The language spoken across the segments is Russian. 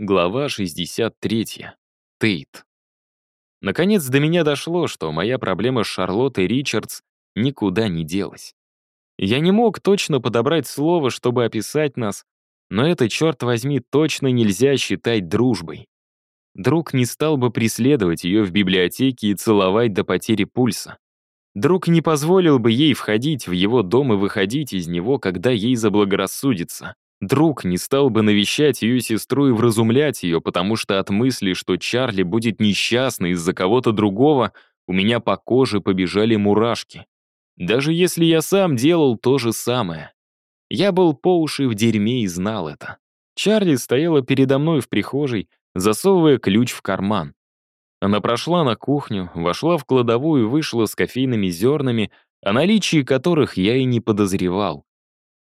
Глава 63. Тейт. Наконец до меня дошло, что моя проблема с Шарлоттой Ричардс никуда не делась. Я не мог точно подобрать слово, чтобы описать нас, но это, черт возьми, точно нельзя считать дружбой. Друг не стал бы преследовать ее в библиотеке и целовать до потери пульса. Друг не позволил бы ей входить в его дом и выходить из него, когда ей заблагорассудится. Друг не стал бы навещать ее сестру и вразумлять ее, потому что от мысли, что Чарли будет несчастной из-за кого-то другого, у меня по коже побежали мурашки. Даже если я сам делал то же самое. Я был по уши в дерьме и знал это. Чарли стояла передо мной в прихожей, засовывая ключ в карман. Она прошла на кухню, вошла в кладовую и вышла с кофейными зернами, о наличии которых я и не подозревал.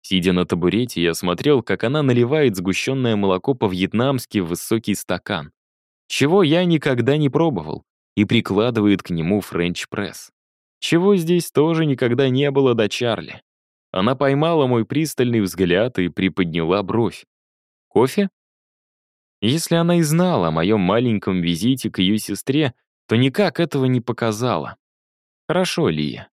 Сидя на табурете, я смотрел, как она наливает сгущенное молоко по-вьетнамски в высокий стакан, чего я никогда не пробовал, и прикладывает к нему френч-пресс. Чего здесь тоже никогда не было до Чарли. Она поймала мой пристальный взгляд и приподняла бровь. Кофе? Если она и знала о моем маленьком визите к ее сестре, то никак этого не показала. Хорошо, Лия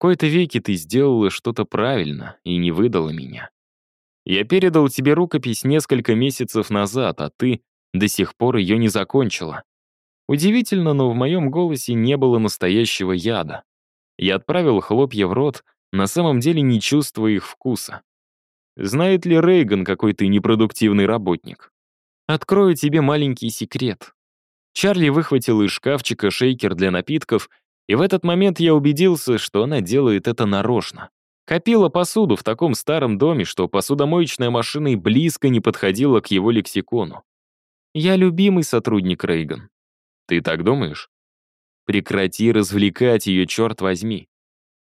кои-то веки ты сделала что-то правильно и не выдала меня. Я передал тебе рукопись несколько месяцев назад, а ты до сих пор ее не закончила. Удивительно, но в моем голосе не было настоящего яда. Я отправил хлопья в рот, на самом деле не чувствуя их вкуса. Знает ли Рейган, какой ты непродуктивный работник? Открою тебе маленький секрет. Чарли выхватил из шкафчика шейкер для напитков и в этот момент я убедился, что она делает это нарочно. Копила посуду в таком старом доме, что посудомоечная машина и близко не подходила к его лексикону. Я любимый сотрудник Рейган. Ты так думаешь? Прекрати развлекать ее, черт возьми.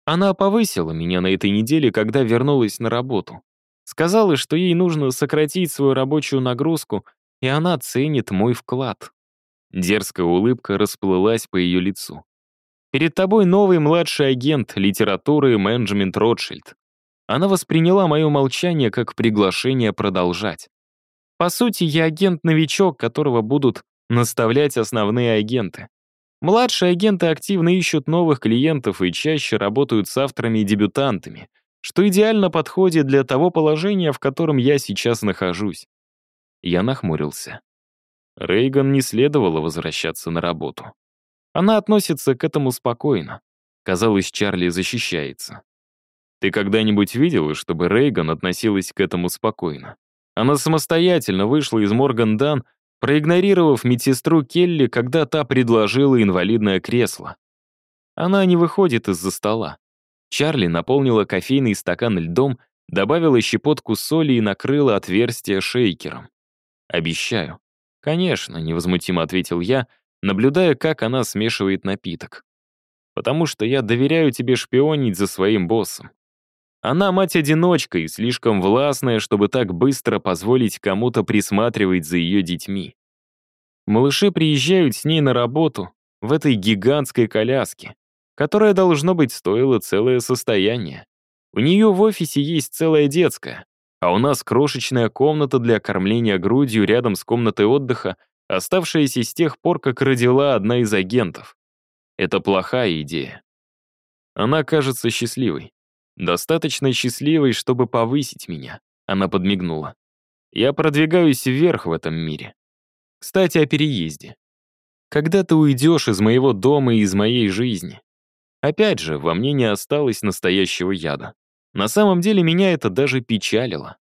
Она повысила меня на этой неделе, когда вернулась на работу. Сказала, что ей нужно сократить свою рабочую нагрузку, и она ценит мой вклад. Дерзкая улыбка расплылась по ее лицу. Перед тобой новый младший агент литературы и менеджмент Ротшильд. Она восприняла мое молчание как приглашение продолжать. По сути, я агент-новичок, которого будут наставлять основные агенты. Младшие агенты активно ищут новых клиентов и чаще работают с авторами и дебютантами, что идеально подходит для того положения, в котором я сейчас нахожусь. Я нахмурился. Рейган не следовало возвращаться на работу. Она относится к этому спокойно. Казалось, Чарли защищается. Ты когда-нибудь видела, чтобы Рейган относилась к этому спокойно? Она самостоятельно вышла из Морган-Дан, проигнорировав медсестру Келли, когда та предложила инвалидное кресло. Она не выходит из-за стола. Чарли наполнила кофейный стакан льдом, добавила щепотку соли и накрыла отверстие шейкером. «Обещаю». «Конечно», — невозмутимо ответил я, наблюдая, как она смешивает напиток. «Потому что я доверяю тебе шпионить за своим боссом. Она мать-одиночка и слишком властная, чтобы так быстро позволить кому-то присматривать за ее детьми. Малыши приезжают с ней на работу в этой гигантской коляске, которая, должно быть, стоила целое состояние. У нее в офисе есть целая детская, а у нас крошечная комната для кормления грудью рядом с комнатой отдыха оставшаяся с тех пор, как родила одна из агентов. Это плохая идея. Она кажется счастливой. Достаточно счастливой, чтобы повысить меня. Она подмигнула. Я продвигаюсь вверх в этом мире. Кстати, о переезде. Когда ты уйдешь из моего дома и из моей жизни? Опять же, во мне не осталось настоящего яда. На самом деле меня это даже печалило.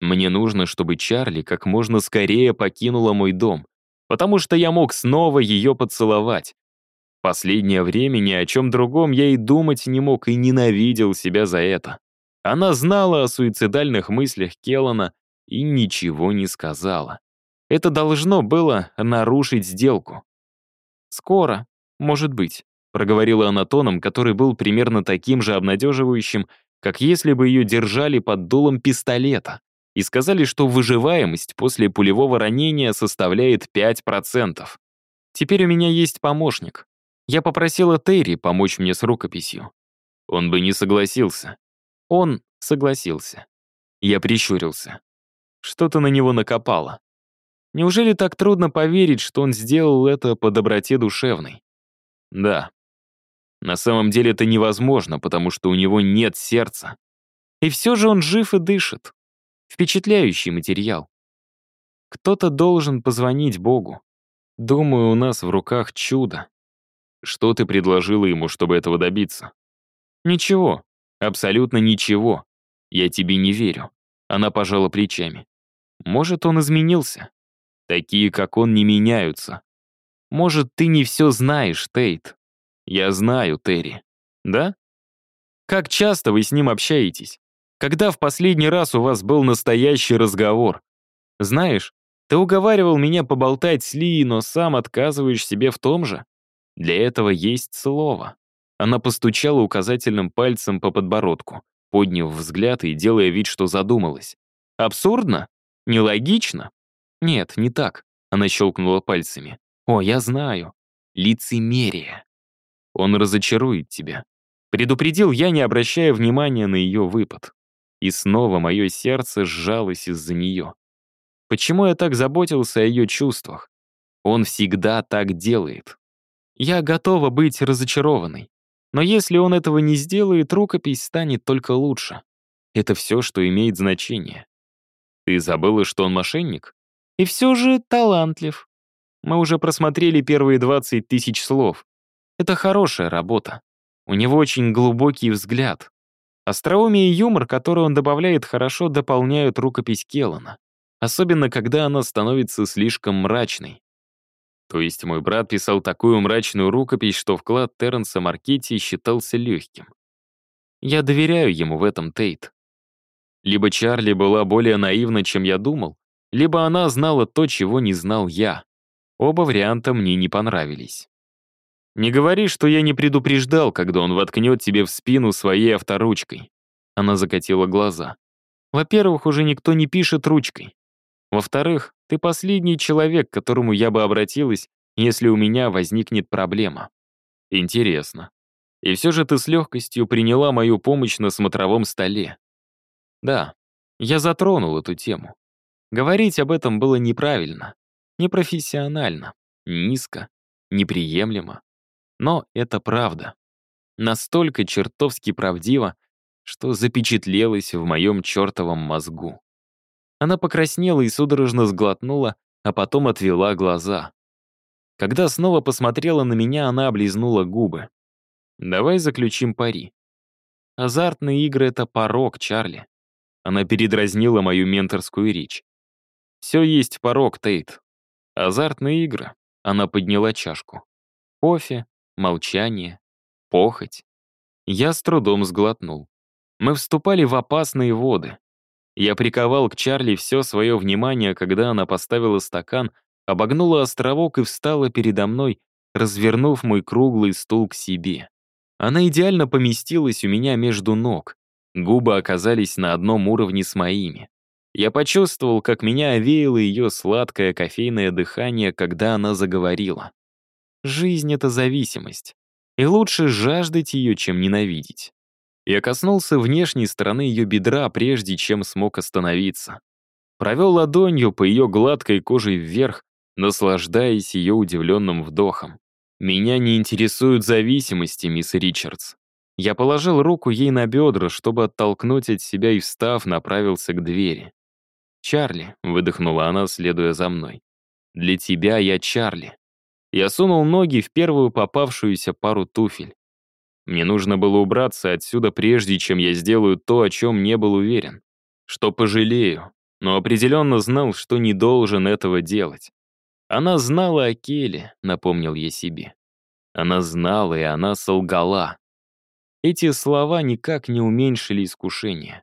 Мне нужно, чтобы Чарли как можно скорее покинула мой дом, потому что я мог снова ее поцеловать. Последнее время ни о чем другом я и думать не мог и ненавидел себя за это. Она знала о суицидальных мыслях Келлана и ничего не сказала. Это должно было нарушить сделку. «Скоро, может быть», — проговорила она тоном, который был примерно таким же обнадеживающим, как если бы ее держали под дулом пистолета и сказали, что выживаемость после пулевого ранения составляет 5%. Теперь у меня есть помощник. Я попросила Терри помочь мне с рукописью. Он бы не согласился. Он согласился. Я прищурился. Что-то на него накопало. Неужели так трудно поверить, что он сделал это по доброте душевной? Да. На самом деле это невозможно, потому что у него нет сердца. И все же он жив и дышит. Впечатляющий материал. Кто-то должен позвонить Богу. Думаю, у нас в руках чудо. Что ты предложила ему, чтобы этого добиться? Ничего. Абсолютно ничего. Я тебе не верю. Она пожала плечами. Может, он изменился? Такие, как он, не меняются. Может, ты не все знаешь, Тейт. Я знаю, Терри. Да? Как часто вы с ним общаетесь? Когда в последний раз у вас был настоящий разговор? Знаешь, ты уговаривал меня поболтать с Ли, но сам отказываешь себе в том же. Для этого есть слово. Она постучала указательным пальцем по подбородку, подняв взгляд и делая вид, что задумалась. Абсурдно? Нелогично? Нет, не так. Она щелкнула пальцами. О, я знаю. Лицемерие. Он разочарует тебя. Предупредил я, не обращая внимания на ее выпад. И снова мое сердце сжалось из-за нее. Почему я так заботился о ее чувствах? Он всегда так делает. Я готова быть разочарованной. Но если он этого не сделает, рукопись станет только лучше. Это все, что имеет значение. Ты забыла, что он мошенник? И все же талантлив. Мы уже просмотрели первые 20 тысяч слов. Это хорошая работа. У него очень глубокий взгляд. Остроумие и юмор, который он добавляет, хорошо дополняют рукопись Келлана. Особенно, когда она становится слишком мрачной. То есть мой брат писал такую мрачную рукопись, что вклад Терренса Маркетти считался легким. Я доверяю ему в этом, Тейт. Либо Чарли была более наивна, чем я думал, либо она знала то, чего не знал я. Оба варианта мне не понравились. Не говори, что я не предупреждал, когда он воткнет тебе в спину своей авторучкой. Она закатила глаза. Во-первых, уже никто не пишет ручкой. Во-вторых, ты последний человек, к которому я бы обратилась, если у меня возникнет проблема. Интересно. И все же ты с легкостью приняла мою помощь на смотровом столе. Да, я затронул эту тему. Говорить об этом было неправильно, непрофессионально, низко, неприемлемо. Но это правда. Настолько чертовски правдиво, что запечатлелось в моем чертовом мозгу. Она покраснела и судорожно сглотнула, а потом отвела глаза. Когда снова посмотрела на меня, она облизнула губы. «Давай заключим пари». «Азартные игры — это порог, Чарли». Она передразнила мою менторскую речь. «Все есть порог, Тейт. Азартные игры». Она подняла чашку. Кофе, молчание, похоть. Я с трудом сглотнул. Мы вступали в опасные воды. Я приковал к Чарли все свое внимание, когда она поставила стакан, обогнула островок и встала передо мной, развернув мой круглый стул к себе. Она идеально поместилась у меня между ног. Губы оказались на одном уровне с моими. Я почувствовал, как меня овеяло ее сладкое кофейное дыхание, когда она заговорила. Жизнь — это зависимость. И лучше жаждать ее, чем ненавидеть. Я коснулся внешней стороны ее бедра, прежде чем смог остановиться. Провел ладонью по ее гладкой коже вверх, наслаждаясь ее удивленным вдохом. «Меня не интересуют зависимости, мисс Ричардс». Я положил руку ей на бедра, чтобы оттолкнуть от себя и, встав, направился к двери. «Чарли», — выдохнула она, следуя за мной. «Для тебя я Чарли». Я сунул ноги в первую попавшуюся пару туфель. Мне нужно было убраться отсюда, прежде чем я сделаю то, о чем не был уверен. Что пожалею, но определенно знал, что не должен этого делать. Она знала о Келе, напомнил я себе. Она знала, и она солгала. Эти слова никак не уменьшили искушение.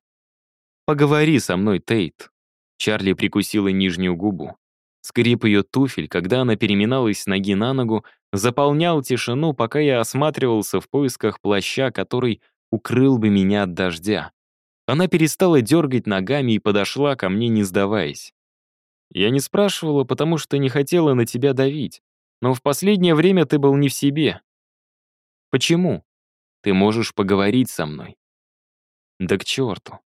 «Поговори со мной, Тейт». Чарли прикусила нижнюю губу. Скрип ее туфель, когда она переминалась с ноги на ногу, заполнял тишину, пока я осматривался в поисках плаща, который укрыл бы меня от дождя. Она перестала дергать ногами и подошла ко мне, не сдаваясь. Я не спрашивала, потому что не хотела на тебя давить, но в последнее время ты был не в себе. Почему? Ты можешь поговорить со мной. Да к черту.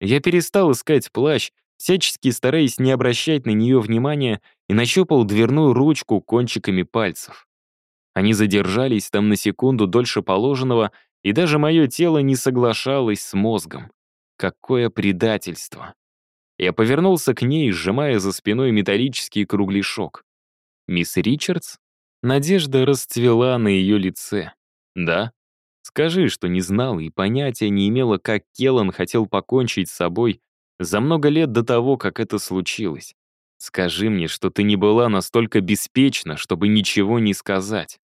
Я перестал искать плащ, всячески стараясь не обращать на нее внимания, и нащупал дверную ручку кончиками пальцев. Они задержались там на секунду дольше положенного, и даже мое тело не соглашалось с мозгом. Какое предательство! Я повернулся к ней, сжимая за спиной металлический кругляшок. «Мисс Ричардс?» Надежда расцвела на ее лице. «Да? Скажи, что не знала и понятия не имела, как Келлан хотел покончить с собой за много лет до того, как это случилось. Скажи мне, что ты не была настолько беспечна, чтобы ничего не сказать.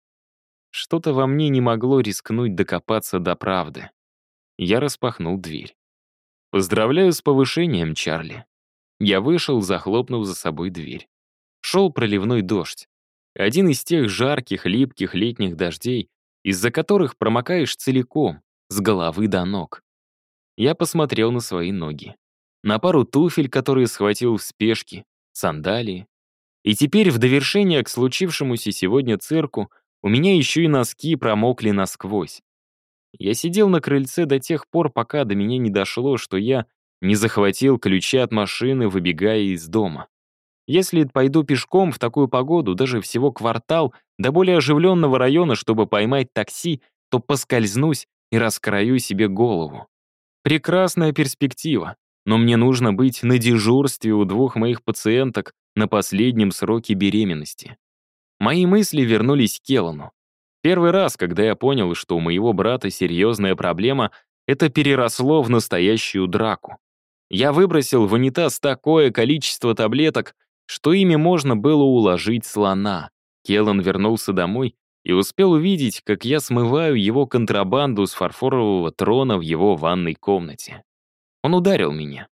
Что-то во мне не могло рискнуть докопаться до правды. Я распахнул дверь. «Поздравляю с повышением, Чарли». Я вышел, захлопнув за собой дверь. Шел проливной дождь. Один из тех жарких, липких летних дождей, из-за которых промокаешь целиком, с головы до ног. Я посмотрел на свои ноги. На пару туфель, которые схватил в спешке, сандалии. И теперь, в довершение к случившемуся сегодня цирку, у меня еще и носки промокли насквозь. Я сидел на крыльце до тех пор, пока до меня не дошло, что я не захватил ключи от машины, выбегая из дома. Если пойду пешком в такую погоду, даже всего квартал, до более оживленного района, чтобы поймать такси, то поскользнусь и раскрою себе голову. Прекрасная перспектива, но мне нужно быть на дежурстве у двух моих пациенток на последнем сроке беременности. Мои мысли вернулись к Келлану. Первый раз, когда я понял, что у моего брата серьезная проблема, это переросло в настоящую драку. Я выбросил в унитаз такое количество таблеток, что ими можно было уложить слона. Келлан вернулся домой и успел увидеть, как я смываю его контрабанду с фарфорового трона в его ванной комнате. Он ударил меня.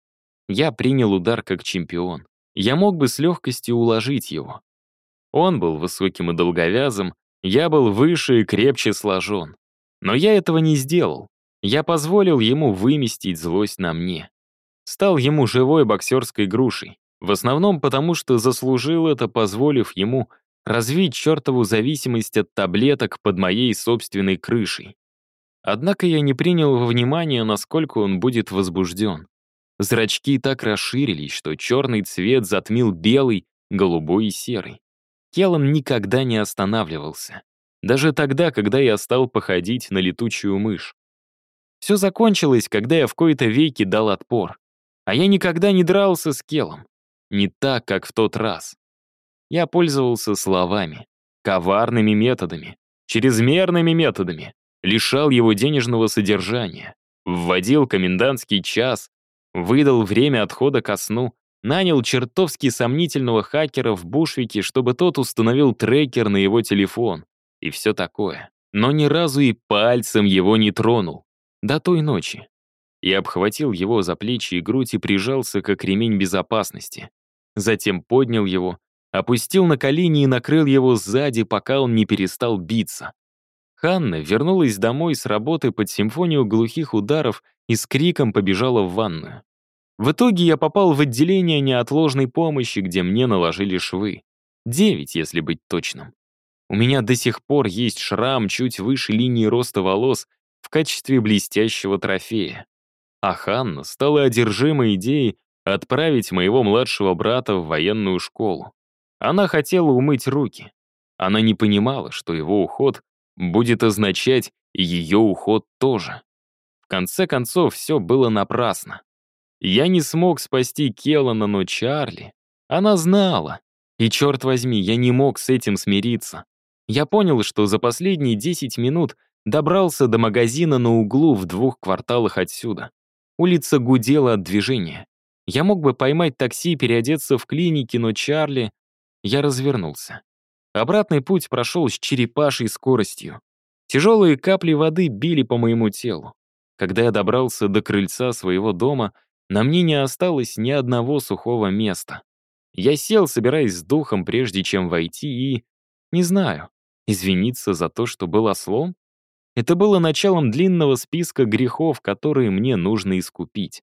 Я принял удар как чемпион. Я мог бы с легкостью уложить его. Он был высоким и долговязым, я был выше и крепче сложен. Но я этого не сделал. Я позволил ему выместить злость на мне. Стал ему живой боксерской грушей. В основном потому, что заслужил это, позволив ему развить чертову зависимость от таблеток под моей собственной крышей. Однако я не принял во внимание, насколько он будет возбужден. Зрачки так расширились, что черный цвет затмил белый, голубой и серый. Келлан никогда не останавливался. Даже тогда, когда я стал походить на летучую мышь. Все закончилось, когда я в кои-то веки дал отпор. А я никогда не дрался с Келлом. Не так, как в тот раз. Я пользовался словами, коварными методами, чрезмерными методами, лишал его денежного содержания, вводил комендантский час, выдал время отхода ко сну, нанял чертовски сомнительного хакера в Бушвике, чтобы тот установил трекер на его телефон и все такое. Но ни разу и пальцем его не тронул. До той ночи. Я обхватил его за плечи и грудь и прижался, как ремень безопасности. Затем поднял его, опустил на колени и накрыл его сзади, пока он не перестал биться. Ханна вернулась домой с работы под симфонию глухих ударов и с криком побежала в ванную. В итоге я попал в отделение неотложной помощи, где мне наложили швы. Девять, если быть точным. У меня до сих пор есть шрам чуть выше линии роста волос в качестве блестящего трофея. А Ханна стала одержимой идеей отправить моего младшего брата в военную школу. Она хотела умыть руки. Она не понимала, что его уход будет означать ее уход тоже. В конце концов, все было напрасно. Я не смог спасти Келлана, но Чарли... Она знала. И, черт возьми, я не мог с этим смириться. Я понял, что за последние 10 минут добрался до магазина на углу в двух кварталах отсюда. Улица гудела от движения. Я мог бы поймать такси и переодеться в клинике, но Чарли... Я развернулся. Обратный путь прошел с черепашей скоростью. Тяжелые капли воды били по моему телу. Когда я добрался до крыльца своего дома, на мне не осталось ни одного сухого места. Я сел, собираясь с духом, прежде чем войти, и... Не знаю, извиниться за то, что был ослом? Это было началом длинного списка грехов, которые мне нужно искупить.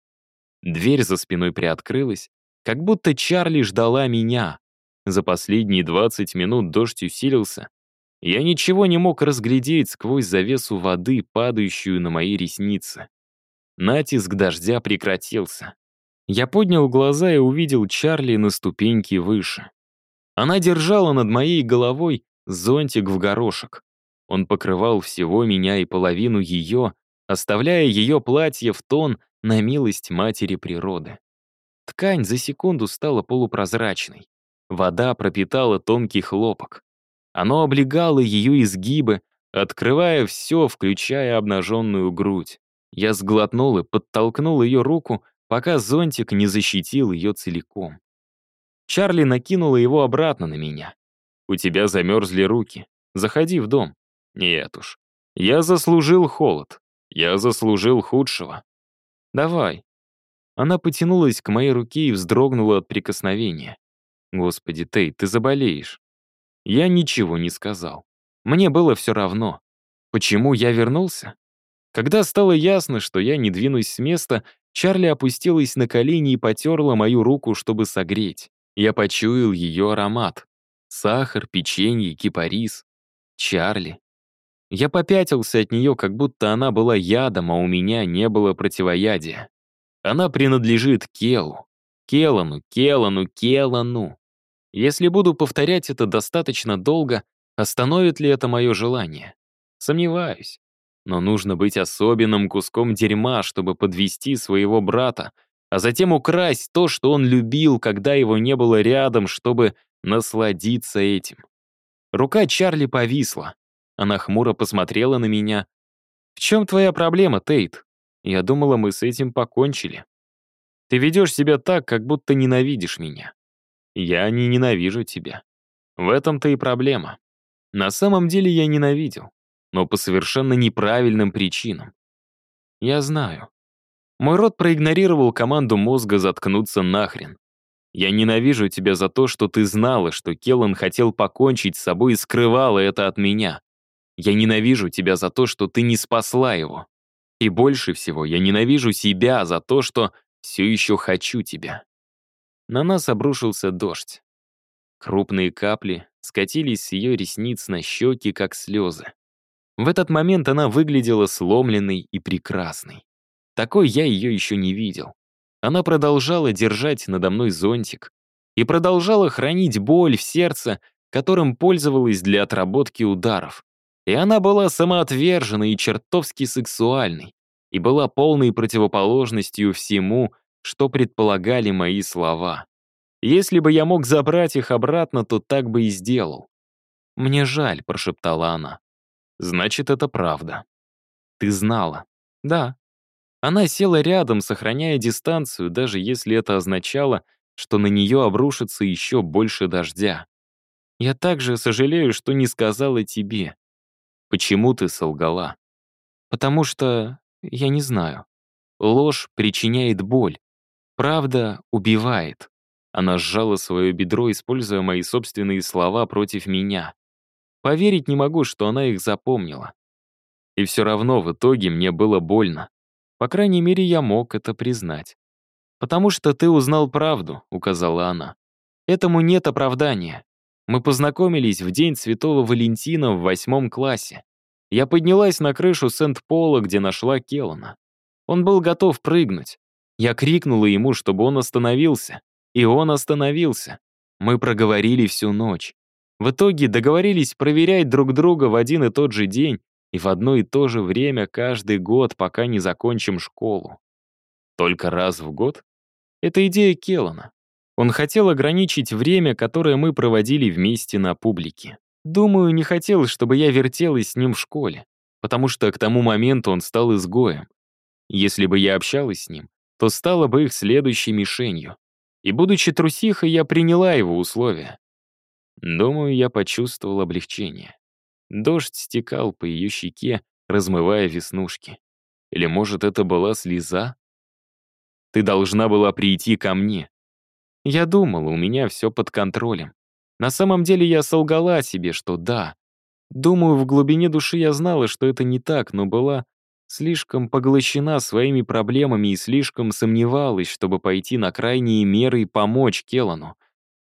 Дверь за спиной приоткрылась, как будто Чарли ждала меня, за последние 20 минут дождь усилился. Я ничего не мог разглядеть сквозь завесу воды, падающую на мои ресницы. Натиск дождя прекратился. Я поднял глаза и увидел Чарли на ступеньке выше. Она держала над моей головой зонтик в горошек. Он покрывал всего меня и половину ее, оставляя ее платье в тон на милость матери природы. Ткань за секунду стала полупрозрачной. Вода пропитала тонкий хлопок. Оно облегало ее изгибы, открывая все, включая обнаженную грудь. Я сглотнул и подтолкнул ее руку, пока зонтик не защитил ее целиком. Чарли накинула его обратно на меня. «У тебя замерзли руки. Заходи в дом». «Нет уж. Я заслужил холод. Я заслужил худшего». «Давай». Она потянулась к моей руке и вздрогнула от прикосновения. «Господи, Тей, ты заболеешь». Я ничего не сказал. Мне было все равно. Почему я вернулся? Когда стало ясно, что я не двинусь с места, Чарли опустилась на колени и потерла мою руку, чтобы согреть. Я почуял ее аромат. Сахар, печенье, кипарис. Чарли. Я попятился от нее, как будто она была ядом, а у меня не было противоядия. Она принадлежит Келу. Келану, Келану, Келану. Если буду повторять это достаточно долго, остановит ли это мое желание? Сомневаюсь. Но нужно быть особенным куском дерьма, чтобы подвести своего брата, а затем украсть то, что он любил, когда его не было рядом, чтобы насладиться этим. Рука Чарли повисла. Она хмуро посмотрела на меня. «В чем твоя проблема, Тейт? Я думала, мы с этим покончили. Ты ведешь себя так, как будто ненавидишь меня. Я не ненавижу тебя. В этом-то и проблема. На самом деле я ненавидел, но по совершенно неправильным причинам. Я знаю. Мой рот проигнорировал команду мозга заткнуться нахрен. Я ненавижу тебя за то, что ты знала, что Келлан хотел покончить с собой и скрывала это от меня. Я ненавижу тебя за то, что ты не спасла его. И больше всего я ненавижу себя за то, что все еще хочу тебя. На нас обрушился дождь. Крупные капли скатились с ее ресниц на щеки, как слезы. В этот момент она выглядела сломленной и прекрасной. Такой я ее еще не видел. Она продолжала держать надо мной зонтик и продолжала хранить боль в сердце, которым пользовалась для отработки ударов. И она была самоотверженной и чертовски сексуальной, и была полной противоположностью всему, что предполагали мои слова. Если бы я мог забрать их обратно, то так бы и сделал. «Мне жаль», — прошептала она. «Значит, это правда». «Ты знала». «Да». Она села рядом, сохраняя дистанцию, даже если это означало, что на нее обрушится еще больше дождя. «Я также сожалею, что не сказала тебе. Почему ты солгала? Потому что я не знаю. Ложь причиняет боль. Правда убивает. Она сжала свое бедро, используя мои собственные слова против меня. Поверить не могу, что она их запомнила. И все равно в итоге мне было больно. По крайней мере, я мог это признать. «Потому что ты узнал правду», — указала она. «Этому нет оправдания. Мы познакомились в день Святого Валентина в восьмом классе. Я поднялась на крышу Сент-Пола, где нашла Келлана. Он был готов прыгнуть. Я крикнула ему, чтобы он остановился. И он остановился. Мы проговорили всю ночь. В итоге договорились проверять друг друга в один и тот же день и в одно и то же время каждый год, пока не закончим школу. Только раз в год? Это идея Келлана. Он хотел ограничить время, которое мы проводили вместе на публике. Думаю, не хотел, чтобы я вертелась с ним в школе, потому что к тому моменту он стал изгоем. Если бы я общалась с ним, то стала бы их следующей мишенью. И будучи трусихой, я приняла его условия. Думаю, я почувствовал облегчение. Дождь стекал по ее щеке, размывая веснушки. Или, может, это была слеза? Ты должна была прийти ко мне. Я думала, у меня все под контролем. На самом деле я солгала себе, что да. Думаю, в глубине души я знала, что это не так, но была слишком поглощена своими проблемами и слишком сомневалась, чтобы пойти на крайние меры и помочь Келану.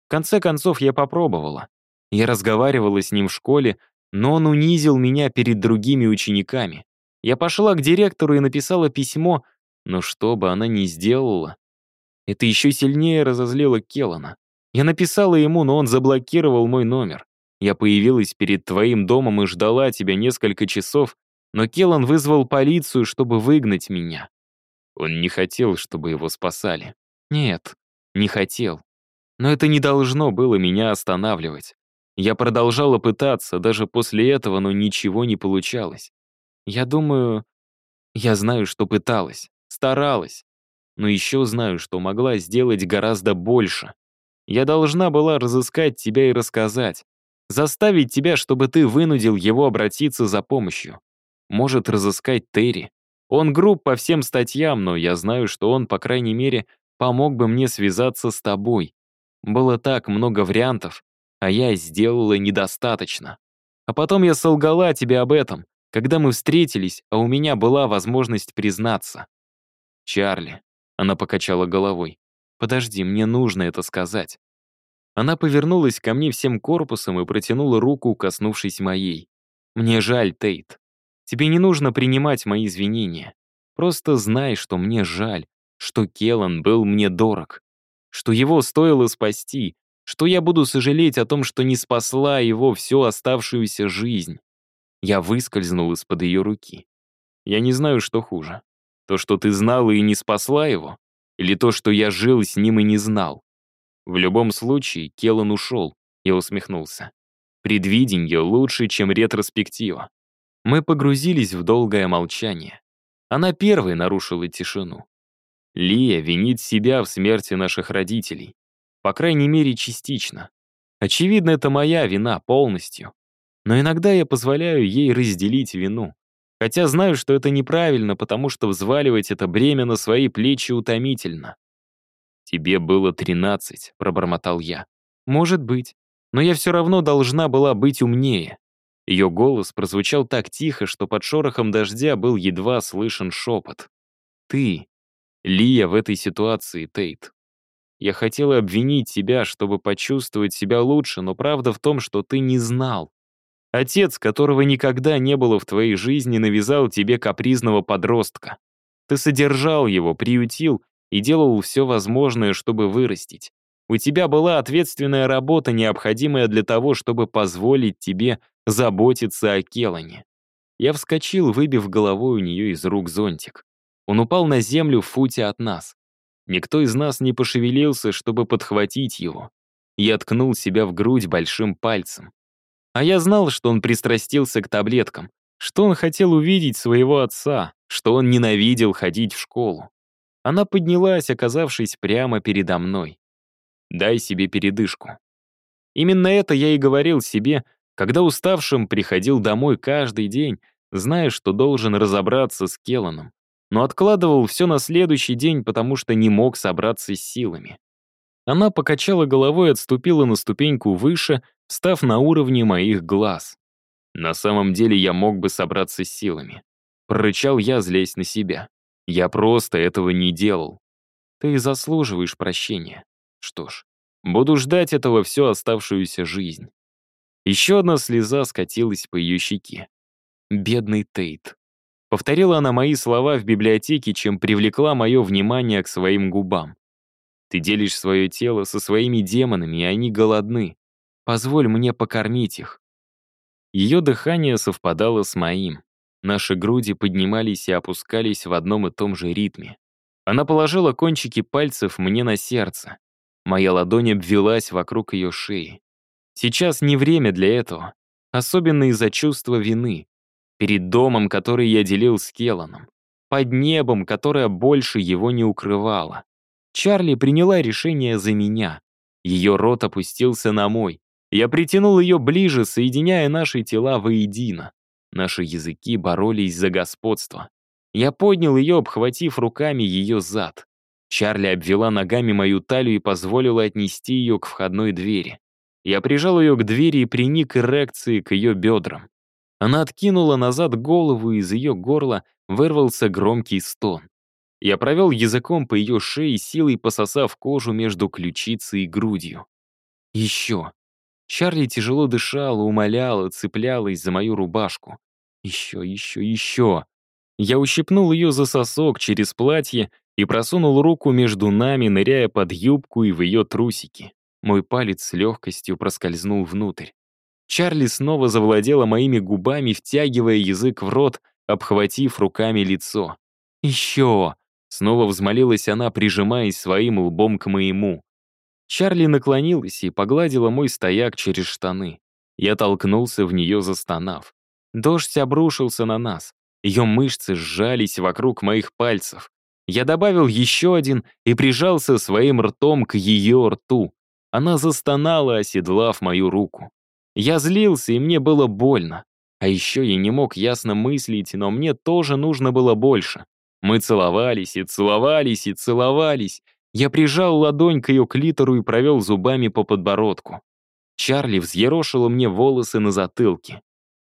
В конце концов, я попробовала. Я разговаривала с ним в школе, но он унизил меня перед другими учениками. Я пошла к директору и написала письмо, но что бы она ни сделала, Это еще сильнее разозлило Келлана. Я написала ему, но он заблокировал мой номер. Я появилась перед твоим домом и ждала тебя несколько часов, но Келлан вызвал полицию, чтобы выгнать меня. Он не хотел, чтобы его спасали. Нет, не хотел. Но это не должно было меня останавливать. Я продолжала пытаться, даже после этого, но ничего не получалось. Я думаю... Я знаю, что пыталась, старалась. Но еще знаю, что могла сделать гораздо больше. Я должна была разыскать тебя и рассказать. Заставить тебя, чтобы ты вынудил его обратиться за помощью. Может, разыскать Терри. Он груб по всем статьям, но я знаю, что он, по крайней мере, помог бы мне связаться с тобой. Было так много вариантов, а я сделала недостаточно. А потом я солгала тебе об этом, когда мы встретились, а у меня была возможность признаться. «Чарли», — она покачала головой, — «подожди, мне нужно это сказать». Она повернулась ко мне всем корпусом и протянула руку, коснувшись моей. «Мне жаль, Тейт. Тебе не нужно принимать мои извинения. Просто знай, что мне жаль, что Келлан был мне дорог, что его стоило спасти, что я буду сожалеть о том, что не спасла его всю оставшуюся жизнь. Я выскользнул из-под ее руки. Я не знаю, что хуже. То, что ты знала и не спасла его, или то, что я жил с ним и не знал. В любом случае, Келлан ушел, я усмехнулся. Предвиденье лучше, чем ретроспектива. Мы погрузились в долгое молчание. Она первой нарушила тишину. Лия винит себя в смерти наших родителей. По крайней мере, частично. Очевидно, это моя вина полностью. Но иногда я позволяю ей разделить вину. Хотя знаю, что это неправильно, потому что взваливать это бремя на свои плечи утомительно. «Тебе было тринадцать», — пробормотал я. «Может быть. Но я все равно должна была быть умнее». Ее голос прозвучал так тихо, что под шорохом дождя был едва слышен шепот. «Ты, Лия в этой ситуации, Тейт. Я хотела обвинить тебя, чтобы почувствовать себя лучше, но правда в том, что ты не знал. Отец, которого никогда не было в твоей жизни, навязал тебе капризного подростка. Ты содержал его, приютил и делал все возможное, чтобы вырастить. У тебя была ответственная работа, необходимая для того, чтобы позволить тебе заботиться о Келане. Я вскочил, выбив головой у нее из рук зонтик. Он упал на землю в футе от нас. Никто из нас не пошевелился, чтобы подхватить его. Я ткнул себя в грудь большим пальцем. А я знал, что он пристрастился к таблеткам, что он хотел увидеть своего отца, что он ненавидел ходить в школу. Она поднялась, оказавшись прямо передо мной. «Дай себе передышку». Именно это я и говорил себе, когда уставшим приходил домой каждый день, зная, что должен разобраться с Келланом, но откладывал все на следующий день, потому что не мог собраться с силами. Она покачала головой и отступила на ступеньку выше, став на уровне моих глаз. На самом деле я мог бы собраться с силами. Прорычал я, злясь на себя. Я просто этого не делал. Ты заслуживаешь прощения. Что ж, буду ждать этого всю оставшуюся жизнь. Еще одна слеза скатилась по ее щеке. Бедный Тейт. Повторила она мои слова в библиотеке, чем привлекла мое внимание к своим губам. Ты делишь свое тело со своими демонами, и они голодны. Позволь мне покормить их. Ее дыхание совпадало с моим. Наши груди поднимались и опускались в одном и том же ритме. Она положила кончики пальцев мне на сердце. Моя ладонь обвелась вокруг ее шеи. Сейчас не время для этого, особенно из-за чувства вины. Перед домом, который я делил с Келланом. Под небом, которое больше его не укрывало. Чарли приняла решение за меня. Ее рот опустился на мой. Я притянул ее ближе, соединяя наши тела воедино. Наши языки боролись за господство. Я поднял ее, обхватив руками ее зад. Чарли обвела ногами мою талию и позволила отнести ее к входной двери. Я прижал ее к двери и приник эрекции к ее бедрам. Она откинула назад голову, и из ее горла вырвался громкий стон. Я провел языком по ее шее, силой пососав кожу между ключицей и грудью. Еще. Чарли тяжело дышала, умоляла, цеплялась за мою рубашку. Еще, еще, еще. Я ущипнул ее за сосок через платье и просунул руку между нами, ныряя под юбку и в ее трусики. Мой палец с легкостью проскользнул внутрь. Чарли снова завладела моими губами, втягивая язык в рот, обхватив руками лицо. «Еще!» — снова взмолилась она, прижимаясь своим лбом к моему. Чарли наклонилась и погладила мой стояк через штаны. Я толкнулся в нее, застонав. Дождь обрушился на нас. Ее мышцы сжались вокруг моих пальцев. Я добавил еще один и прижался своим ртом к ее рту. Она застонала, оседлав мою руку. Я злился, и мне было больно. А еще я не мог ясно мыслить, но мне тоже нужно было больше. Мы целовались и целовались и целовались. Я прижал ладонь к ее клитору и провел зубами по подбородку. Чарли взъерошила мне волосы на затылке.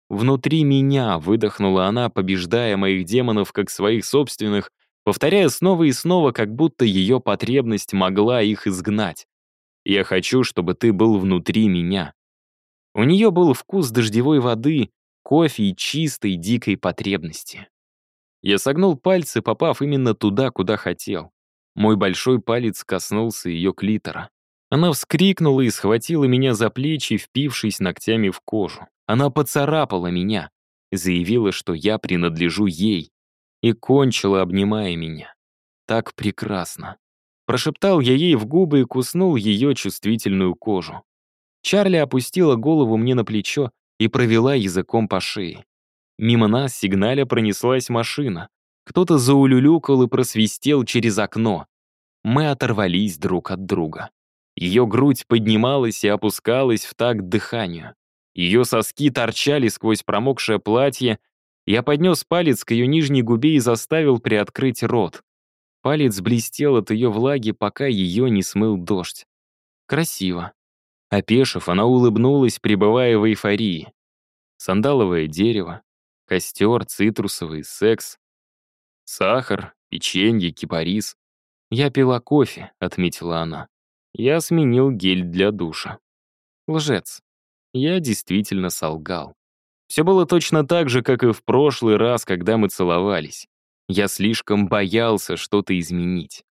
Внутри меня выдохнула она, побеждая моих демонов как своих собственных, повторяя снова и снова, как будто ее потребность могла их изгнать. «Я хочу, чтобы ты был внутри меня». У нее был вкус дождевой воды, кофе и чистой дикой потребности. Я согнул пальцы, попав именно туда, куда хотел. Мой большой палец коснулся ее клитора. Она вскрикнула и схватила меня за плечи, впившись ногтями в кожу. Она поцарапала меня, заявила, что я принадлежу ей, и кончила, обнимая меня. Так прекрасно. Прошептал я ей в губы и куснул ее чувствительную кожу. Чарли опустила голову мне на плечо и провела языком по шее. Мимо нас сигналя пронеслась машина. Кто-то заулюлюкал и просвистел через окно. Мы оторвались друг от друга. Ее грудь поднималась и опускалась в такт дыханию. Ее соски торчали сквозь промокшее платье. Я поднес палец к ее нижней губе и заставил приоткрыть рот. Палец блестел от ее влаги, пока ее не смыл дождь. Красиво. Опешив, она улыбнулась, пребывая в эйфории. Сандаловое дерево, костер, цитрусовый, секс, сахар, печенье, кипарис. «Я пила кофе», — отметила она. Я сменил гель для душа. Лжец. Я действительно солгал. Все было точно так же, как и в прошлый раз, когда мы целовались. Я слишком боялся что-то изменить.